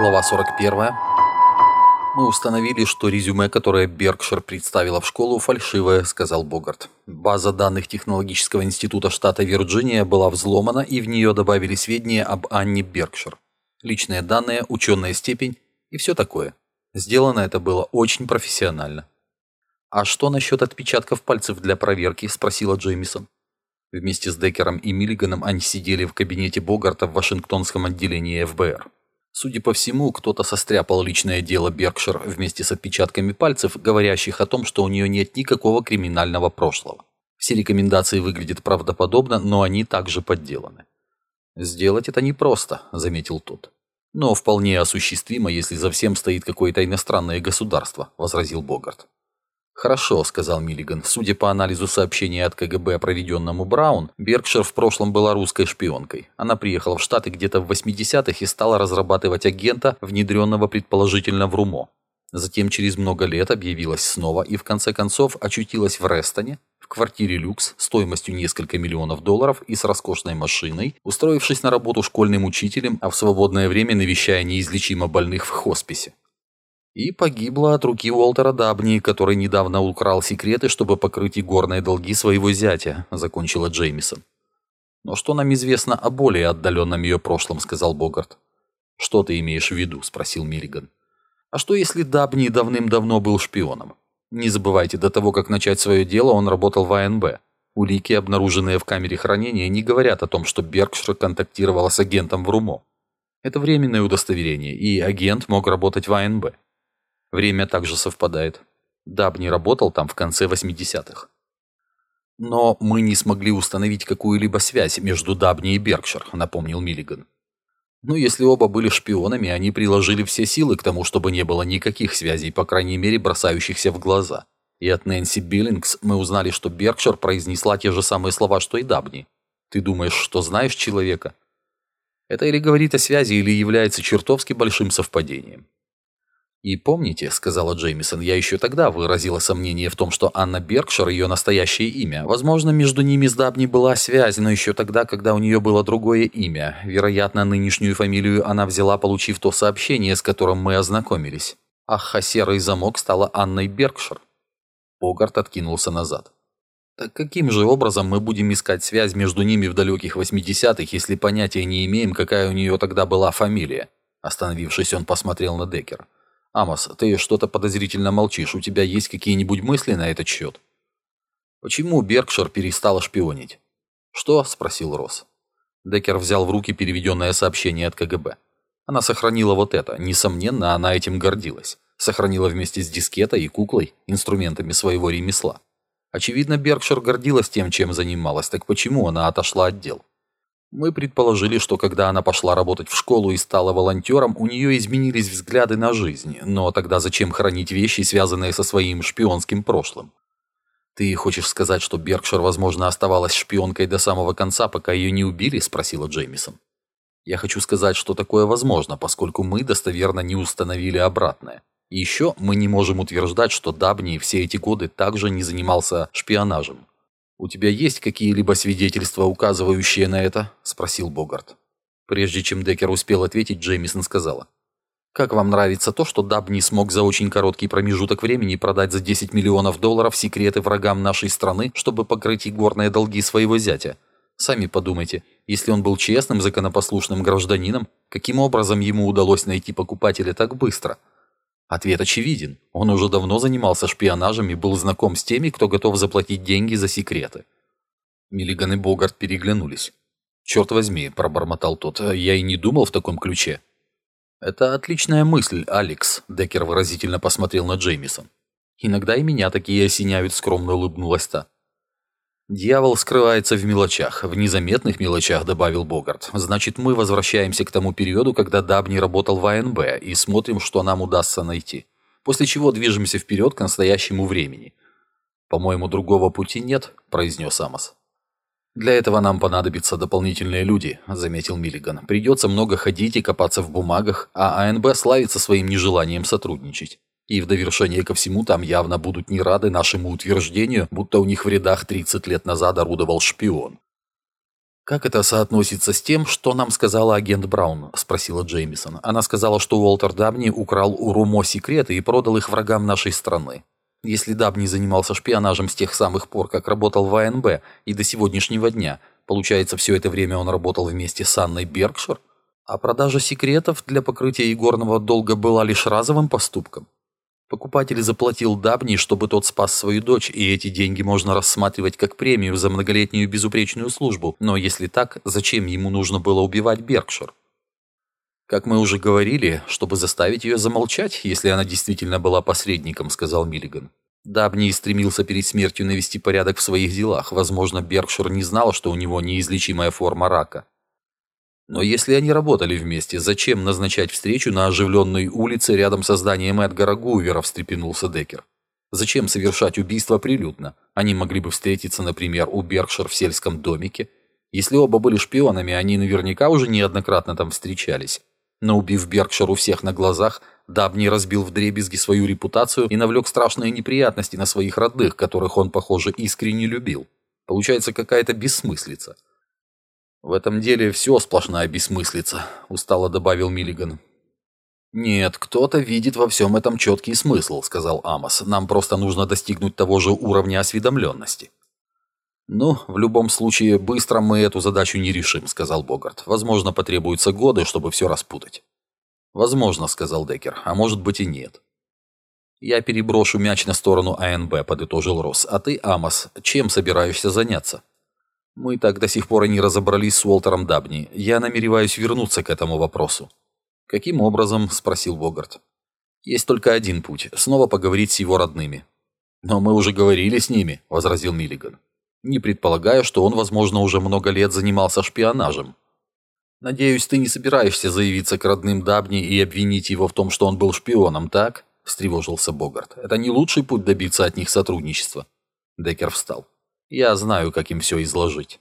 Глава 41. Мы установили, что резюме, которое Беркшир представила в школу, фальшивое, сказал Богарт. База данных технологического института штата Вирджиния была взломана, и в нее добавили сведения об Анне Беркшир. Личные данные, ученая степень и все такое. Сделано это было очень профессионально. «А что насчет отпечатков пальцев для проверки?» – спросила Джеймисон. Вместе с Деккером и Миллиганом они сидели в кабинете Богарта в Вашингтонском отделении ФБР. Судя по всему, кто-то состряпал личное дело Беркшир вместе с отпечатками пальцев, говорящих о том, что у нее нет никакого криминального прошлого. Все рекомендации выглядят правдоподобно, но они также подделаны. «Сделать это непросто», — заметил тот. «Но вполне осуществимо, если за всем стоит какое-то иностранное государство», — возразил Богарт. «Хорошо», — сказал Миллиган. «Судя по анализу сообщения от КГБ, проведенному Браун, Беркшир в прошлом была русской шпионкой. Она приехала в Штаты где-то в 80-х и стала разрабатывать агента, внедренного предположительно в РУМО. Затем через много лет объявилась снова и в конце концов очутилась в Рестоне, в квартире люкс стоимостью несколько миллионов долларов и с роскошной машиной, устроившись на работу школьным учителем, а в свободное время навещая неизлечимо больных в хосписе. И погибла от руки Уолтера Дабни, который недавно украл секреты, чтобы покрыть игорные долги своего зятя, закончила Джеймисон. Но что нам известно о более отдаленном ее прошлом, сказал Богарт. Что ты имеешь в виду, спросил Миллиган. А что если Дабни давным-давно был шпионом? Не забывайте, до того, как начать свое дело, он работал в АНБ. Улики, обнаруженные в камере хранения, не говорят о том, что Беркшир контактировал с агентом в РУМО. Это временное удостоверение, и агент мог работать в АНБ. Время также совпадает. Дабни работал там в конце 80-х. Но мы не смогли установить какую-либо связь между Дабни и Беркшир, напомнил Миллиган. Ну, если оба были шпионами, они приложили все силы к тому, чтобы не было никаких связей, по крайней мере, бросающихся в глаза. И от Нэнси Биллингс мы узнали, что Беркшир произнесла те же самые слова, что и Дабни. Ты думаешь, что знаешь человека? Это или говорит о связи, или является чертовски большим совпадением. «И помните, — сказала Джеймисон, — я еще тогда выразила сомнение в том, что Анна Беркшир — ее настоящее имя. Возможно, между ними с Дабни была связь, но еще тогда, когда у нее было другое имя. Вероятно, нынешнюю фамилию она взяла, получив то сообщение, с которым мы ознакомились. Ах, а серый замок стала Анной Беркшир». Богарт откинулся назад. Так каким же образом мы будем искать связь между ними в далеких 80-х, если понятия не имеем, какая у нее тогда была фамилия? Остановившись, он посмотрел на Деккера. «Амос, ты что-то подозрительно молчишь. У тебя есть какие-нибудь мысли на этот счет?» «Почему Беркшир перестала шпионить?» «Что?» – спросил Росс. Деккер взял в руки переведенное сообщение от КГБ. Она сохранила вот это. Несомненно, она этим гордилась. Сохранила вместе с дискетой и куклой, инструментами своего ремесла. Очевидно, Беркшир гордилась тем, чем занималась, так почему она отошла от дел? Мы предположили, что когда она пошла работать в школу и стала волонтером, у нее изменились взгляды на жизнь. Но тогда зачем хранить вещи, связанные со своим шпионским прошлым? «Ты хочешь сказать, что Беркшир, возможно, оставалась шпионкой до самого конца, пока ее не убили?» – спросила Джеймисон. «Я хочу сказать, что такое возможно, поскольку мы достоверно не установили обратное. И еще мы не можем утверждать, что Дабни все эти годы также не занимался шпионажем. «У тебя есть какие-либо свидетельства, указывающие на это?» – спросил Богарт. Прежде чем Деккер успел ответить, Джеймисон сказала. «Как вам нравится то, что Даб не смог за очень короткий промежуток времени продать за 10 миллионов долларов секреты врагам нашей страны, чтобы покрыть игорные долги своего зятя? Сами подумайте, если он был честным, законопослушным гражданином, каким образом ему удалось найти покупателя так быстро?» Ответ очевиден. Он уже давно занимался шпионажем и был знаком с теми, кто готов заплатить деньги за секреты. Миллиган и Богарт переглянулись. «Черт возьми», – пробормотал тот, – «я и не думал в таком ключе». «Это отличная мысль, Алекс», – Деккер выразительно посмотрел на Джеймисон. «Иногда и меня такие осеняют», – скромно улыбнулась та. «Дьявол скрывается в мелочах, в незаметных мелочах», — добавил Богарт. «Значит, мы возвращаемся к тому периоду, когда Дабни работал в АНБ, и смотрим, что нам удастся найти. После чего движемся вперед к настоящему времени». «По-моему, другого пути нет», — произнес Амос. «Для этого нам понадобятся дополнительные люди», — заметил Миллиган. «Придется много ходить и копаться в бумагах, а АНБ славится своим нежеланием сотрудничать». И в довершение ко всему там явно будут не рады нашему утверждению, будто у них в рядах 30 лет назад орудовал шпион. «Как это соотносится с тем, что нам сказала агент Браун?» – спросила Джеймисон. «Она сказала, что Уолтер Дабни украл у Румо секреты и продал их врагам нашей страны. Если Дабни занимался шпионажем с тех самых пор, как работал в АНБ, и до сегодняшнего дня, получается, все это время он работал вместе с Анной Беркшир? А продажа секретов для покрытия игорного долга была лишь разовым поступком?» Покупатель заплатил Дабни, чтобы тот спас свою дочь, и эти деньги можно рассматривать как премию за многолетнюю безупречную службу. Но если так, зачем ему нужно было убивать Беркшир? «Как мы уже говорили, чтобы заставить ее замолчать, если она действительно была посредником», — сказал Миллиган. Дабни стремился перед смертью навести порядок в своих делах. Возможно, Беркшир не знал, что у него неизлечимая форма рака. Но если они работали вместе, зачем назначать встречу на оживленной улице рядом со зданием Эдгара Гувера, встрепенулся Деккер. Зачем совершать убийство прилюдно? Они могли бы встретиться, например, у Беркшир в сельском домике. Если оба были шпионами, они наверняка уже неоднократно там встречались. Но убив Беркшир у всех на глазах, Дабни разбил вдребезги свою репутацию и навлек страшные неприятности на своих родных, которых он, похоже, искренне любил. Получается какая-то бессмыслица. «В этом деле все сплошная бессмыслица», — устало добавил Миллиган. «Нет, кто-то видит во всем этом четкий смысл», — сказал Амос. «Нам просто нужно достигнуть того же уровня осведомленности». «Ну, в любом случае, быстро мы эту задачу не решим», — сказал Богарт. «Возможно, потребуются годы, чтобы все распутать». «Возможно», — сказал Деккер, — «а может быть и нет». «Я переброшу мяч на сторону АНБ», — подытожил Росс. «А ты, Амос, чем собираешься заняться?» Мы так до сих пор и не разобрались с Уолтером Дабни. Я намереваюсь вернуться к этому вопросу. Каким образом? спросил Богарт. Есть только один путь снова поговорить с его родными. Но мы уже говорили с ними, возразил Миллиган. Не предполагая, что он, возможно, уже много лет занимался шпионажем. Надеюсь, ты не собираешься заявиться к родным Дабни и обвинить его в том, что он был шпионом, так? встревожился Богарт. Это не лучший путь добиться от них сотрудничества. Деккер встал. Я знаю, как им все изложить.